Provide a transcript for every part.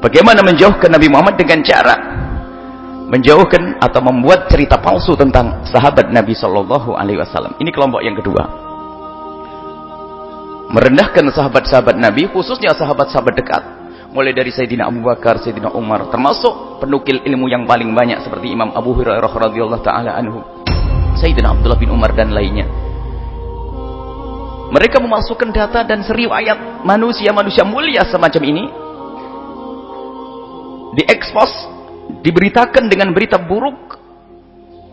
Bagaimana menjauhkan Nabi Muhammad dengan cara menjauhkan atau membuat cerita palsu tentang sahabat Nabi Shallallahu Alaihi Wasallam. Ini kelompok yang kedua. Merendahkan sahabat-sahabat Nabi, khususnya sahabat-sahabat dekat. Mulai dari Sayyidina Abu Bakar, Sayyidina Umar, termasuk penukil ilmu yang paling banyak seperti Imam Abu Hurairah radhiyallahu taala anhu, Sayyidina Abdullah bin Umar dan lainnya. Mereka memasukkan data dan seriwayat manusia-manusia mulia semacam ini diekspos, diberitakan dengan berita buruk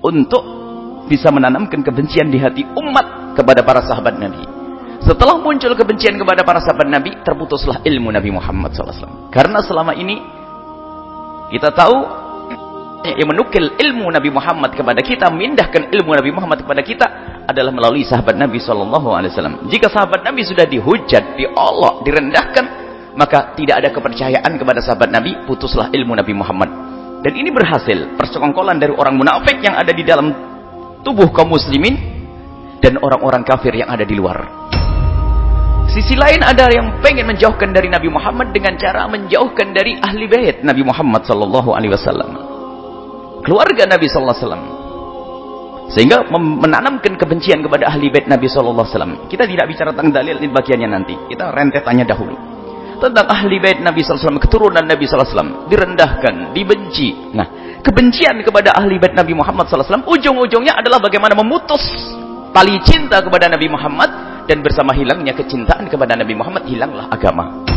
untuk bisa menanamkan kebencian di hati umat kepada para sahabat Nabi. Setelah muncul kebencian kepada para sahabat Nabi, terputuslah ilmu Nabi Muhammad SAW. Karena selama ini kita tahu yang menukil ilmu Nabi Muhammad kepada kita, memindahkan ilmu Nabi Muhammad kepada kita adalah melalui sahabat Nabi Wasallam. Jika sahabat Nabi sudah dihujat, diolok, direndahkan, maka tidak ada kepercayaan kepada sahabat Nabi, putuslah ilmu Nabi Muhammad. Dan ini berhasil persekongkolan dari orang munafik yang ada di dalam tubuh kaum muslimin dan orang-orang kafir yang ada di luar. Sisi lain ada yang pengen menjauhkan dari Nabi Muhammad dengan cara menjauhkan dari ahli bait Nabi Muhammad sallallahu alaihi wasallam keluarga Nabi sallallahu alaihi wasallam. Sehingga menanamkan kebencian kepada ahli bait Nabi sallallahu alaihi wasallam. Kita tidak bicara tentang dalil di bagiannya nanti. Kita rentetannya dahulu. Tentang ahli bait Nabi wasallam, keturunan Nabi wasallam direndahkan, dibenci. Nah, kebencian kepada ahli bait Nabi Muhammad wasallam ujung-ujungnya adalah bagaimana memutus tali cinta kepada Nabi Muhammad dan bersama hilangnya kecintaan kepada Nabi Muhammad hilanglah agama.